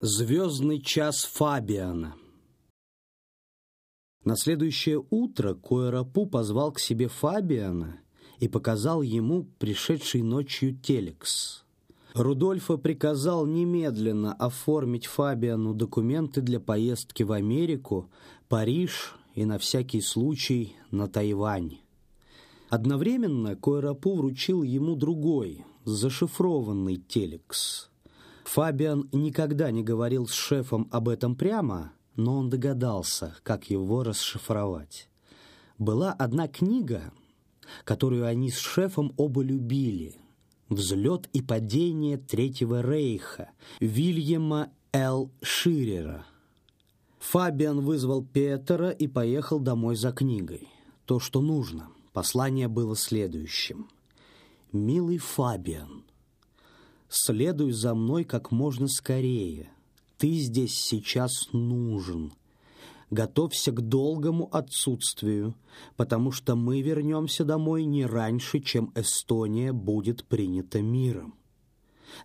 Звездный час Фабиана На следующее утро Койрапу позвал к себе Фабиана и показал ему пришедший ночью телекс. Рудольфа приказал немедленно оформить Фабиану документы для поездки в Америку, Париж и на всякий случай на Тайвань. Одновременно Койрапу вручил ему другой, зашифрованный телекс – Фабиан никогда не говорил с шефом об этом прямо, но он догадался, как его расшифровать. Была одна книга, которую они с шефом оба любили «Взлет и падение Третьего Рейха» Вильяма Л. Ширера. Фабиан вызвал Петера и поехал домой за книгой. То, что нужно. Послание было следующим. «Милый Фабиан, Следуй за мной как можно скорее. Ты здесь сейчас нужен. Готовься к долгому отсутствию, потому что мы вернемся домой не раньше, чем Эстония будет принята миром.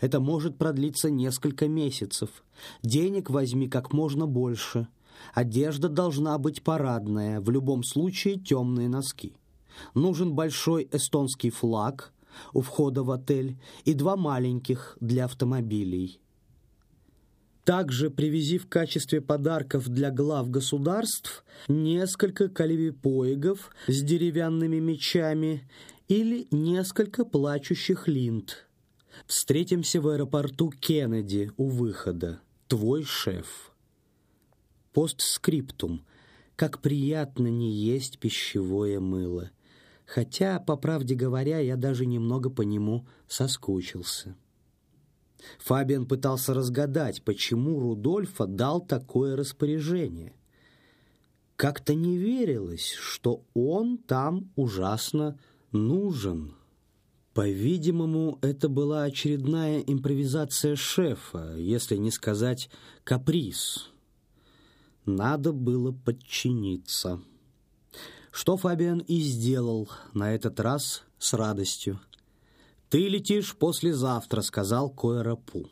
Это может продлиться несколько месяцев. Денег возьми как можно больше. Одежда должна быть парадная, в любом случае темные носки. Нужен большой эстонский флаг, у входа в отель и два маленьких для автомобилей. Также привези в качестве подарков для глав государств несколько калевипоигов с деревянными мечами или несколько плачущих линд. Встретимся в аэропорту Кеннеди у выхода. Твой шеф. Постскриптум. Как приятно не есть пищевое мыло хотя, по правде говоря, я даже немного по нему соскучился. Фабиан пытался разгадать, почему Рудольфа дал такое распоряжение. Как-то не верилось, что он там ужасно нужен. По-видимому, это была очередная импровизация шефа, если не сказать каприз. Надо было подчиниться что Фабиан и сделал на этот раз с радостью. «Ты летишь послезавтра», — сказал Койрапу.